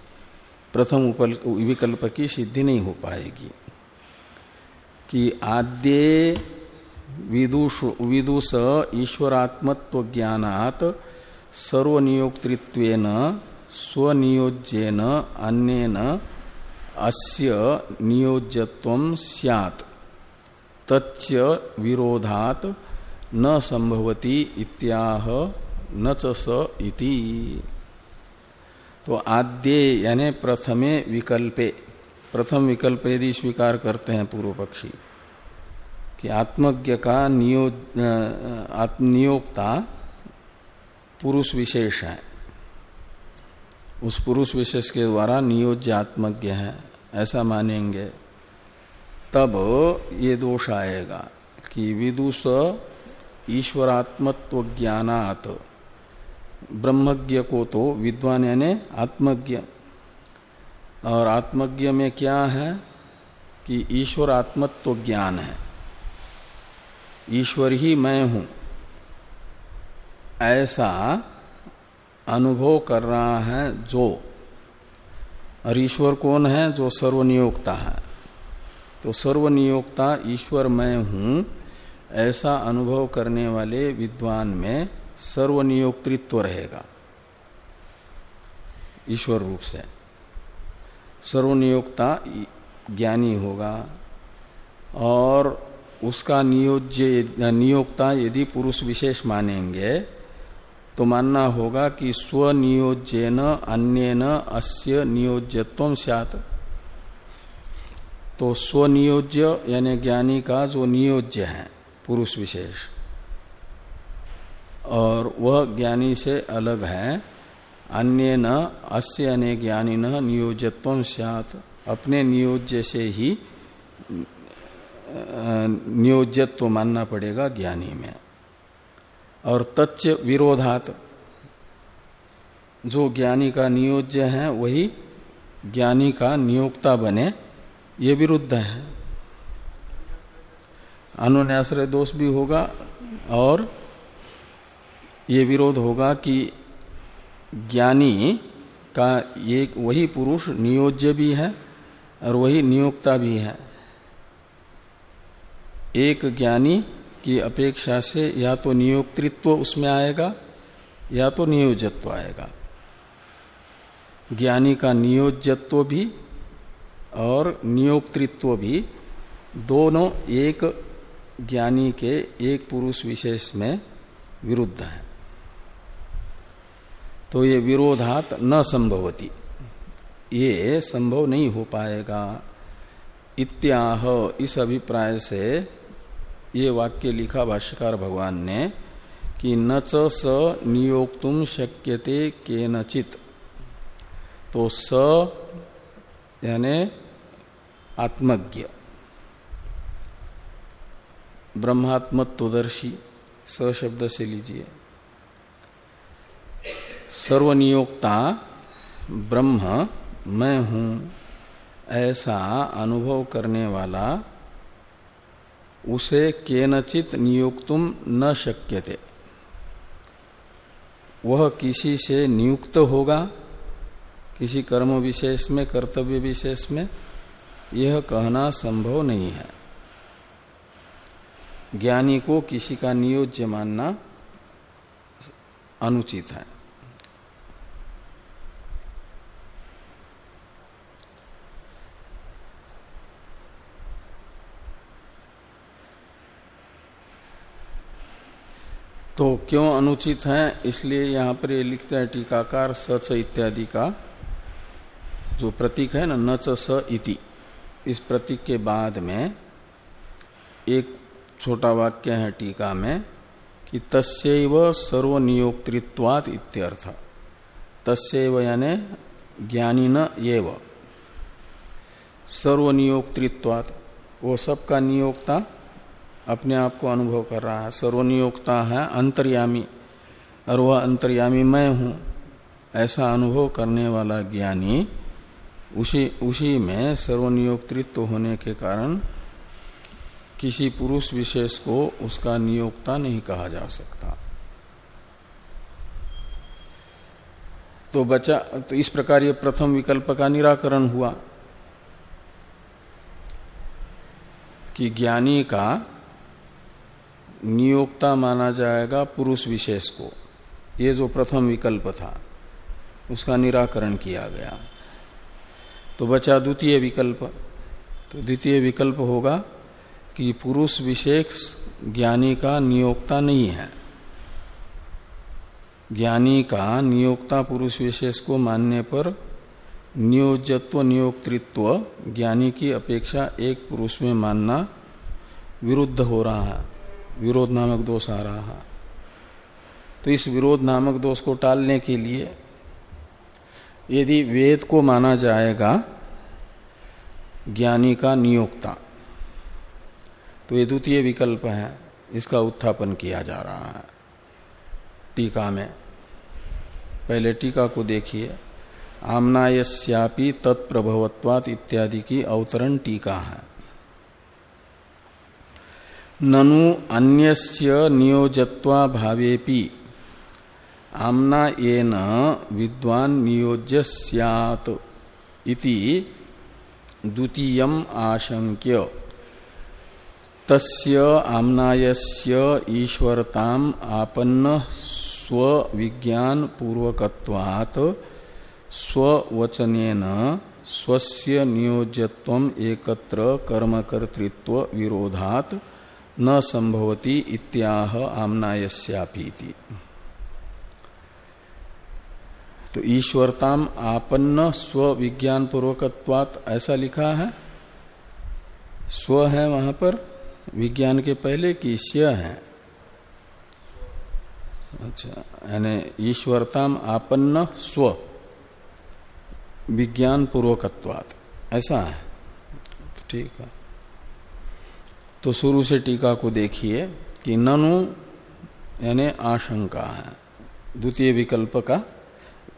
प्रथम विकल्प की सिद्धि नहीं हो पाएगी। कि आद्य विदुष विदुष ईश्वरात्मत्व ज्ञानात सर्वनियोक्तृत्वेन, स्वनियोज्येन, अन्यन, अस्य नियोज्यत्व सियात। तच्च विरोधात न संभवती इत्याह न इति। तो आद्य यानी प्रथमे विकल्पे, प्रथम विकल्प यदि स्वीकार करते हैं पूर्व पक्षी, कि आत्मज्ञ का नियोग नियोक्ता पुरुष विशेष है। उस पुरुष विशेष के द्वारा नियोज्य आत्मज्ञ है, ऐसा मानेंगे। तब ये दोष आएगा कि विदुष ईश्वरात्मत्व ज्ञानात ब्रह्मज्ञ को तो विद्वान यानी आत्मज्ञ। और आत्मज्ञ में क्या है कि ईश्वर आत्मत्व ज्ञान है। ईश्वर ही मैं हूँ। ऐसा अनुभव कर रहा है जो। और ईश्वर कौन है जो सर्वनियोक्ता है? तो सर्वनियोक्ता ईश्वर मैं हूँ, ऐसा अनुभव करने वाले विद्वान में सर्वनियोक्तृत्व रहेगा। ईश्वर रूप से। सर्वनियोक्ता ज्ञानी होगा और उसका नियोज्य नियोक्ता यदि पुरुष विशेष मानेंगे तो मानना होगा कि स्वनियोज्यन अन्यन अस्य नियोज्यत्व सत तो स्वनियोज्य यानी ज्ञानी का जो नियोज्य है, पुरुष विशेष। और वह ज्ञानी से अलग है। अन्य न अस्य अने ज्ञानी न नियोजत्व सत अपने नियोज्य से ही नियोज्यत्व मानना पड़ेगा ज्ञानी में। और तच्च विरोधात। जो ज्ञानी का नियोज्य है, वही ज्ञानी का नियोक्ता बने। ये विरुद्ध है। अनुन्याश्रय दोष भी होगा और ये विरोध होगा कि ज्ञानी का एक वही पुरुष नियोज्य भी है और वही नियोक्ता भी है। एक ज्ञानी की अपेक्षा से या तो नियोक्तृत्व उसमें आएगा या तो नियोजत्व आएगा। ज्ञानी का नियोजत्व भी और नियोक्तृत्व भी दोनों एक ज्ञानी के एक पुरुष विशेष में विरुद्ध है। तो ये विरोधात न संभवती। ये संभव नहीं हो पाएगा। इत्याह इस अभिप्राय से ये वाक्य लिखा भाष्यकार भगवान ने कि न च स नियोक्तुम शक्यते के नचित तो स यानी आत्मज्ञ। ब्रह्मात्मत्वदर्शी स शब्द से लीजिए सर्वनियोक्ता, ब्रह्म, मैं हूँ, ऐसा अनुभव करने वाला, उसे केनचित नियुक्तुम न शक्य थे वह किसी से नियुक्त होगा किसी कर्म विशेष में, कर्तव्य विशेष में यह कहना संभव नहीं है। ज्ञानी को किसी का नियोज्य मानना अनुचित है। तो क्यों अनुचित है? इसलिए यहाँ पर लिखते हैं टीकाकार सच इत्यादि का जो प्रतीक है ना, न स इति। इस प्रतीक के बाद में एक छोटा वाक्य है टीका में कि तस्व सर्वनियोक्तृत्वात इत्यर्थ। तस्व यानी ज्ञानी न एव। सर्वनियोक्तृत्वात। वो सबका नियोक्ता अपने आप को अनुभव कर रहा है। सर्वनियोक्ता है अंतर्यामी, और वह अंतर्यामी मैं हूँ, ऐसा अनुभव करने वाला ज्ञानी उसी उसी में सर्वनियोक्तृत्व होने के कारण किसी पुरुष विशेष को उसका नियोक्ता नहीं कहा जा सकता। तो बचा तो इस प्रकार ये प्रथम विकल्प का निराकरण हुआ कि ज्ञानी का नियोक्ता माना जाएगा पुरुष विशेष को। ये जो प्रथम विकल्प था, उसका निराकरण किया गया। तो बचा द्वितीय विकल्प। तो द्वितीय विकल्प होगा कि पुरुष विशेष ज्ञानी का नियोक्ता नहीं है। ज्ञानी का नियोक्ता पुरुष विशेष को मानने पर नियोजत्व, नियोक्तृत्व, ज्ञानी की अपेक्षा एक पुरुष में मानना विरुद्ध हो रहा है। विरोध नामक दोष आ रहा है। तो इस विरोध नामक दोष को टालने के लिए यदि वेद को माना जाएगा, ज्ञानी का नियोक्ता। तो ये द्वितीय विकल्प है, इसका उत्थापन किया जा रहा है। टीका में, पहले टीका को देखिए। आमनायस्यापि तत्प्रभवत्वात इत्यादि की अवतरण टीका है। ननु अन्यस्य नियोजत्वा भावेपि आमना येन विद्वान नियोज्य इति द्वितीय आशंक्य तस्य आमनायस्य ईश्वरताम आपन्न स्व विज्ञान पूर्वकत्वात् स्ववचनेन स्वस्य नियोज्यत्व एकत्र कर्मकर्तृत्व विरोधात न संभवती इत्याह आमनायस्यापीति तो ईश्वरताम आपन्न स्व विज्ञान पूर्वकत्वात ऐसा लिखा है। स्व है वहाँ पर, विज्ञान के पहले की स्य है। अच्छा यानी ईश्वरताम आपन्न स्व विज्ञान पूर्वकत्वात ऐसा है। ठीक है। तो शुरू से टीका को देखिए कि ननु यानी आशंका है, द्वितीय विकल्प का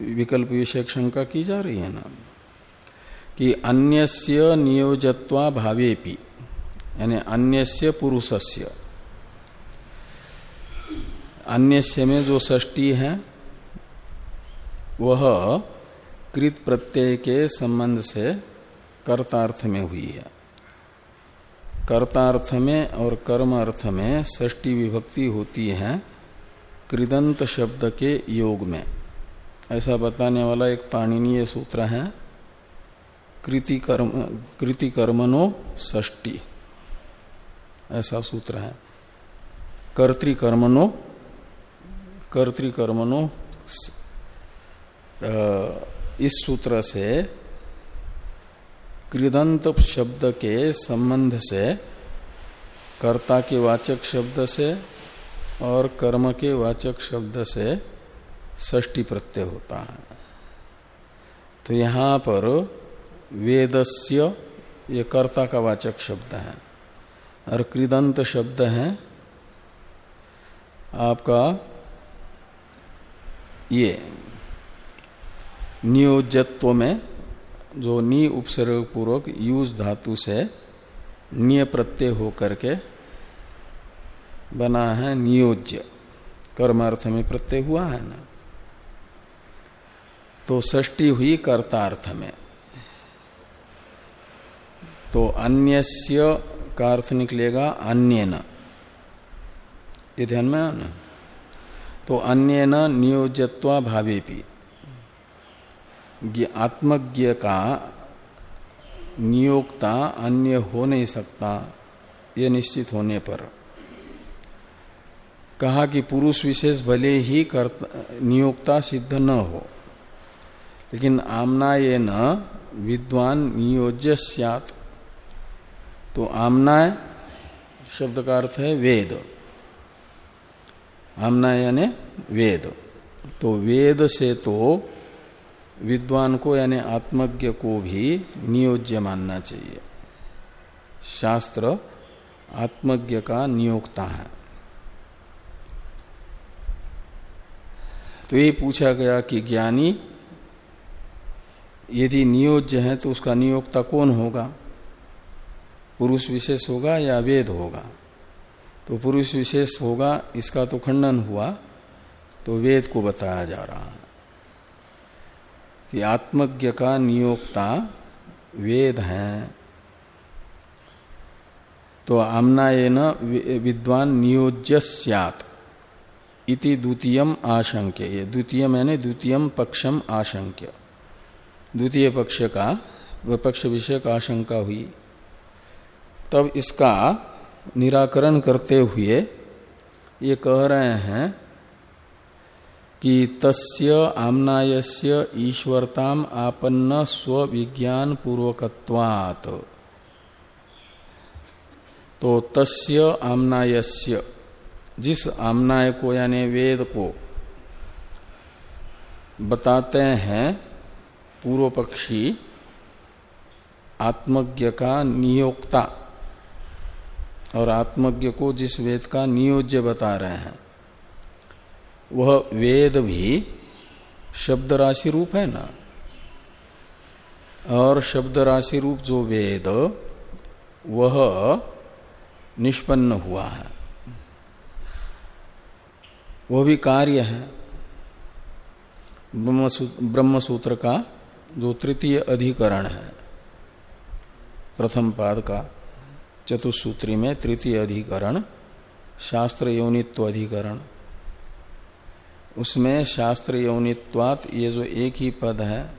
विकल्प विषय शंका की जा रही है ना? कि अन्यस्य नियोजत्वा भावेपि, यानी अन्यस्य पुरुषस्य। अन्यस्य में जो षष्टि है, वह कृत प्रत्यय के संबंध से कर्तार्थ में हुई है। कर्तार्थ में और कर्म अर्थ में षष्टि विभक्ति होती है कृदंत शब्द के योग में। ऐसा बताने वाला एक पाणनीय सूत्र है, कृति कर्म, कृति कर्मनो ऐसा सूत्र है। कर्तिकर्मनो कर्तिकर्मनो इस सूत्र से कृदंत शब्द के संबंध से, कर्ता के वाचक शब्द से और कर्म के वाचक शब्द से षष्टि प्रत्यय होता है। तो यहाँ पर वेदस्य, ये कर्ता का वाचक शब्द है, और कृदंत शब्द है आपका ये नियोजत्व में जो नी उपसर्ग पूर्वक यूज़ धातु से निय प्रत्यय होकर के बना है नियोज्य। कर्मार्थ में प्रत्यय हुआ है ना। तो षष्टि हुई कर्तार्थ में। तो अन्यस्य का अर्थ निकलेगा अन्य न ध्यान में आना तो अन्य न नियोजत्वा भावेपी। आत्मज्ञ का नियोक्ता अन्य हो नहीं सकता, ये निश्चित होने पर। कहा कि पुरुष विशेष भले ही नियोक्ता सिद्ध न हो। लेकिन आमना ये न विद्वान नियोज्य सियात। तो आमनाय शब्द का अर्थ है वेद। आमना यानी वेद। तो वेद से तो विद्वान को यानी आत्मज्ञ को भी नियोज्य मानना चाहिए। शास्त्र आत्मज्ञ का नियोक्ता है। तो ये पूछा गया कि ज्ञानी यदि नियोज्य है तो उसका नियोक्ता कौन होगा? पुरुष विशेष होगा या वेद होगा? तो पुरुष विशेष होगा, इसका तो खंडन हुआ तो वेद को बताया जा रहा है कि आत्मज्ञ का नियोक्ता वेद है। तो आमनायन विद्वान नियोज्य सियात इति द्वितीयम आशंक्य। ये द्वितीय मैंने द्वितीयम पक्षम आशंक्य। द्वितीय पक्ष का, विपक्ष विषय का आशंका हुई। तब इसका निराकरण करते हुए ये कह रहे हैं कि तस्य आमनायस्य ईश्वरताम आपन्न स्व विज्ञान पूर्वकत्वात् तो तस्य आमनायस्य, जिस आमनाय को यानी वेद को बताते हैं पूर्व पक्षी आत्मज्ञ का नियोक्ता और आत्मज्ञ को जिस वेद का नियोज्य बता रहे हैं, वह वेद भी शब्द राशि रूप है ना? और शब्द राशि रूप जो वेद, वह निष्पन्न हुआ है। वह भी कार्य है। ब्रह्मसूत्र का जो तृतीय अधिकरण है, प्रथम पाद का चतुसूत्री में तृतीय अधिकरण, शास्त्र यौनित्व अधिकरण। उसमें शास्त्र यौनित्वात ये जो एक ही पद है,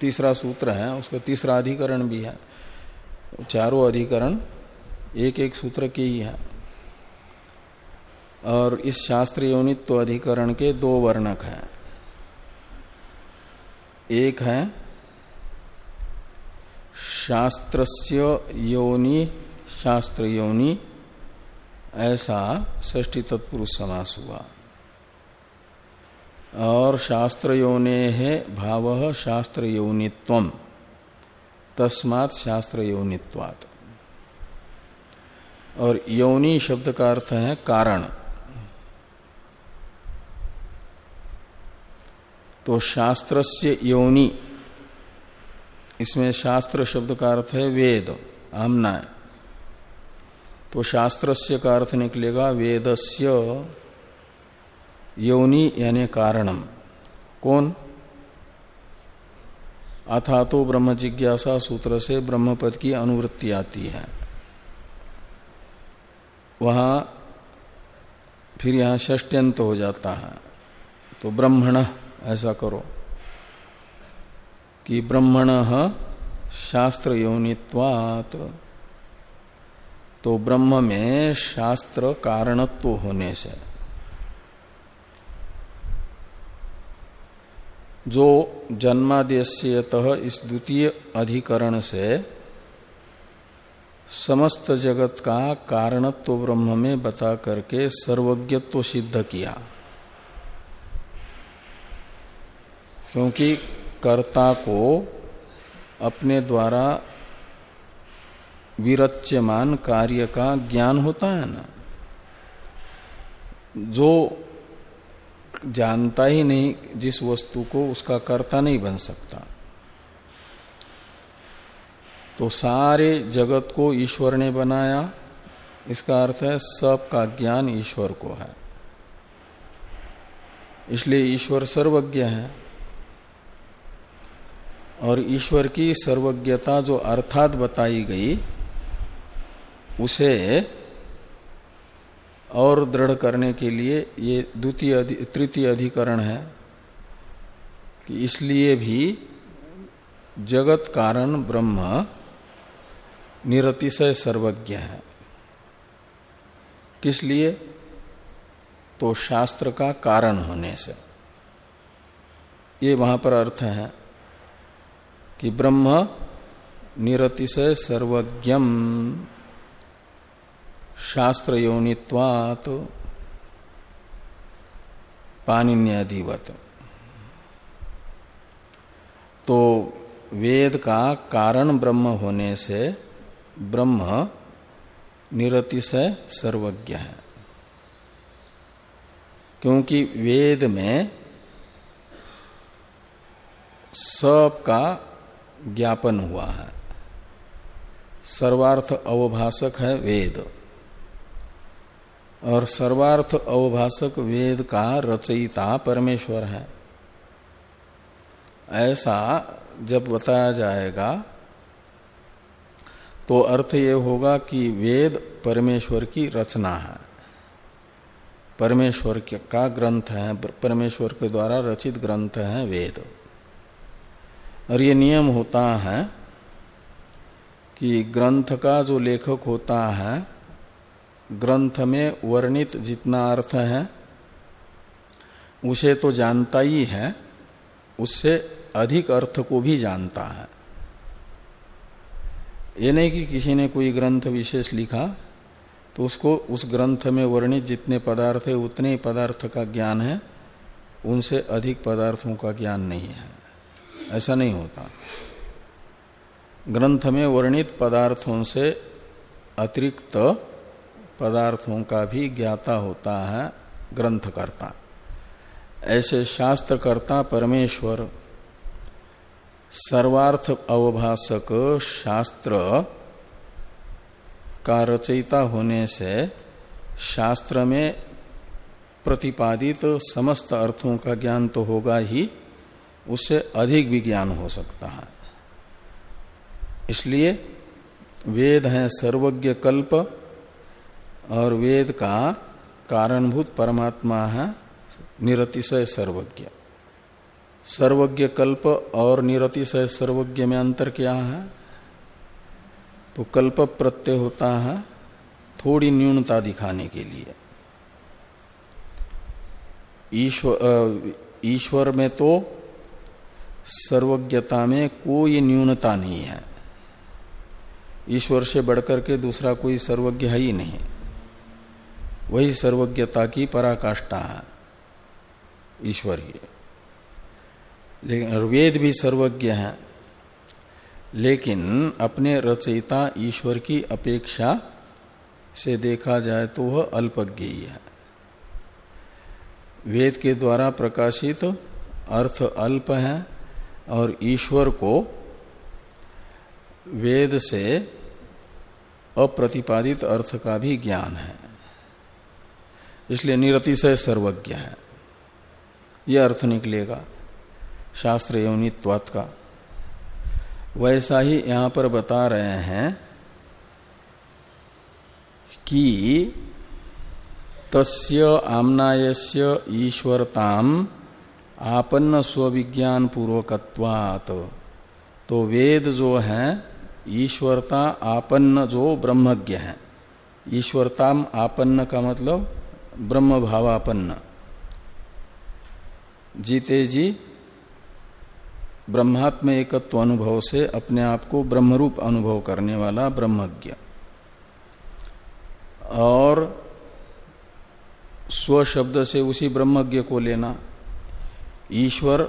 तीसरा सूत्र है, उसका तीसरा अधिकरण भी है। चारों अधिकरण एक एक सूत्र के ही है। और इस शास्त्र यौनित्व अधिकरण के दो वर्णक हैं। एक है, शास्त्रस्य योनि, शास्त्र योनि, ऐसा ष्टी तत्पुरुष समास हुआ। और शास्त्र योने है भाव शास्त्र योनित्व तस्मात शास्त्र योनित्वात। और योनि शब्द का अर्थ है कारण। तो शास्त्र से योनि, इसमें शास्त्र शब्द का अर्थ है वेद, आमना तो शास्त्रस्य का अर्थ निकलेगा वेदस्य योनि यानी कारणम। कौन? अथा तो ब्रह्म जिज्ञासा सूत्र से ब्रह्म पद की अनुवृत्ति आती है। वहाँ फिर यहाँ षष्ट्यंत हो जाता है। तो ब्रह्मण ऐसा करो कि ब्रह्मण शास्त्र योनित्वात तो ब्रह्म में शास्त्र कारणत्व होने से जो जन्मादेश्यत इस द्वितीय अधिकरण से समस्त जगत का कारणत्व ब्रह्म में बता करके सर्वज्ञत्व सिद्ध किया। क्योंकि कर्ता को अपने द्वारा विरच्यमान कार्य का ज्ञान होता है ना। जो जानता ही नहीं, जिस वस्तु को उसका कर्ता नहीं बन सकता। तो सारे जगत को ईश्वर ने बनाया। इसका अर्थ है सब का ज्ञान ईश्वर को है। इसलिए ईश्वर सर्वज्ञ है। और ईश्वर की सर्वज्ञता जो अर्थात बताई गई, उसे और दृढ़ करने के लिए ये द्वितीय तृतीय अधिकरण है कि इसलिए भी जगत कारण ब्रह्म निरतिशय सर्वज्ञ है। किस लिए? तो शास्त्र का कारण होने से। ये वहाँ पर अर्थ है। कि ब्रह्म निरतिशय सर्वज्ञम। शास्त्र योनित्वात पानिन्याधिवत तो वेद का कारण ब्रह्म होने से ब्रह्म निरतिशय सर्वज्ञ है। क्योंकि वेद में सब का ज्ञापन हुआ है। सर्वार्थ अवभाषक है वेद। और सर्वार्थ अवभाषक वेद का रचयिता परमेश्वर है। ऐसा जब बताया जाएगा तो अर्थ ये होगा कि वेद परमेश्वर की रचना है। परमेश्वर का ग्रंथ है, परमेश्वर के द्वारा रचित ग्रंथ है वेद। और ये नियम होता है कि ग्रंथ का जो लेखक होता है, ग्रंथ में वर्णित जितना अर्थ है, उसे तो जानता ही है, उससे अधिक अर्थ को भी जानता है। ये नहीं कि किसी ने कोई ग्रंथ विशेष लिखा तो उसको उस ग्रंथ में वर्णित जितने पदार्थ है, उतने पदार्थ का ज्ञान है, उनसे अधिक पदार्थों का ज्ञान नहीं है। ऐसा नहीं होता। ग्रंथ में वर्णित पदार्थों से अतिरिक्त पदार्थों का भी ज्ञाता होता है ग्रंथकर्ता। ऐसे शास्त्रकर्ता परमेश्वर, सर्वार्थ अवभाषक शास्त्र का रचयिता होने से शास्त्र में प्रतिपादित समस्त अर्थों का ज्ञान तो होगा ही उससे अधिक विज्ञान हो सकता है। इसलिए वेद है सर्वज्ञ कल्प और वेद का कारणभूत परमात्मा है निरतिशय सर्वज्ञ। सर्वज्ञ कल्प और निरतिशय सर्वज्ञ में अंतर क्या है? तो कल्प प्रत्यय होता है थोड़ी न्यूनता दिखाने के लिए। ईश्वर ईश्वर में तो सर्वज्ञता में कोई न्यूनता नहीं है। ईश्वर से बढ़कर के दूसरा कोई सर्वज्ञ है ही नहीं। वही सर्वज्ञता की पराकाष्ठा है। ईश्वर लेकिन वेद भी सर्वज्ञ है। लेकिन अपने रचयिता ईश्वर की अपेक्षा से देखा जाए तो वह अल्पज्ञ ही है। वेद के द्वारा प्रकाशित अर्थ अल्प है। और ईश्वर को वेद से अप्रतिपादित अर्थ का भी ज्ञान है। इसलिए निरतिशय सर्वज्ञ है। यह अर्थ निकलेगा, शास्त्र यौनित्वात का। वैसा ही यहाँ पर बता रहे हैं कि तस्य आमनायस्य ईश्वरताम आपन्न स्विज्ञान पूर्वकत्वात। तो वेद जो है, ईश्वरता आपन्न जो ब्रह्मज्ञ है। ईश्वरताम आपन्न का मतलब ब्रह्म भावापन्न जीते जी ब्रह्मात्म एकत्व अनुभव से अपने आप को ब्रह्मरूप अनुभव करने वाला ब्रह्मज्ञ। और स्व शब्द से उसी ब्रह्मज्ञ को लेना। ईश्वर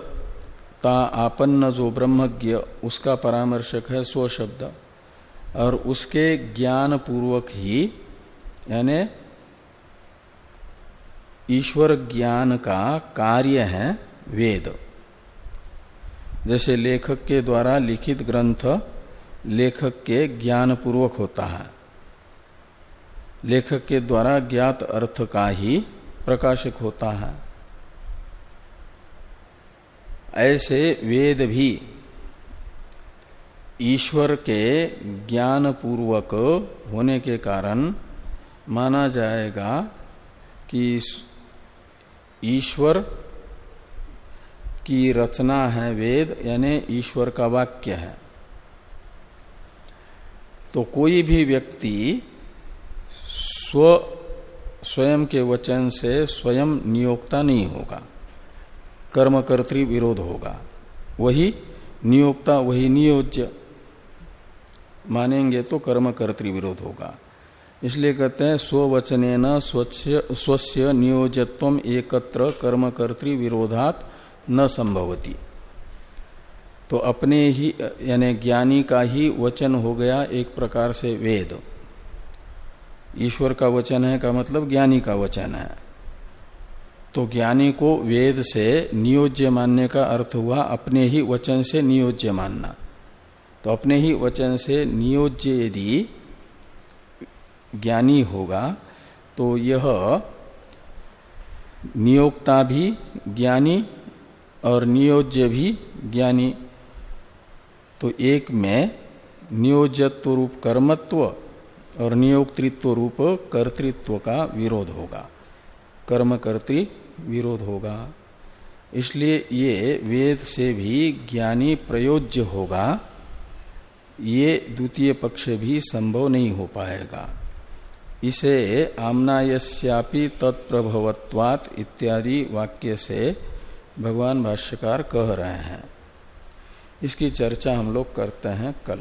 ता आपन्न जो ब्रह्मज्ञ, उसका परामर्शक है स्व शब्द। और उसके ज्ञान पूर्वक ही, यानी ईश्वर ज्ञान का कार्य है वेद। जैसे लेखक के द्वारा लिखित ग्रंथ लेखक के ज्ञान पूर्वक होता है। लेखक के द्वारा ज्ञात अर्थ का ही प्रकाशक होता है। ऐसे वेद भी ईश्वर के ज्ञान पूर्वक होने के कारण माना जाएगा कि ईश्वर की रचना है वेद, यानी ईश्वर का वाक्य है। तो कोई भी व्यक्ति स्व, स्वयं के वचन से स्वयं नियोक्ता नहीं होगा। कर्मकर्तृ विरोध होगा। वही नियोक्ता, वही नियोज्य मानेंगे तो कर्मकर्तृ विरोध होगा। इसलिए कहते हैं स्ववचन न स्वस्य नियोजत्व एकत्र कर्मकर्तृ विरोधात न संभवती। तो अपने ही, यानी ज्ञानी का ही वचन हो गया एक प्रकार से वेद। ईश्वर का वचन है का मतलब ज्ञानी का वचन है। तो ज्ञानी को वेद से नियोज्य मानने का अर्थ हुआ अपने ही वचन से नियोज्य मानना। तो अपने ही वचन से नियोज्य यदि ज्ञानी होगा तो यह नियोक्ता भी ज्ञानी और नियोज्य भी ज्ञानी। तो एक में नियोजत्व रूप कर्मत्व और नियोक्तृत्व रूप कर्तृत्व का विरोध होगा। कर्म कर्तृ विरोध होगा। इसलिए ये वेद से भी ज्ञानी प्रयोज्य होगा। ये द्वितीय पक्ष भी संभव नहीं हो पाएगा। इसे आमनायस्यापि तत्प्रभवत्वात इत्यादि वाक्य से भगवान भाष्यकार कह रहे हैं। इसकी चर्चा हम लोग करते हैं कल।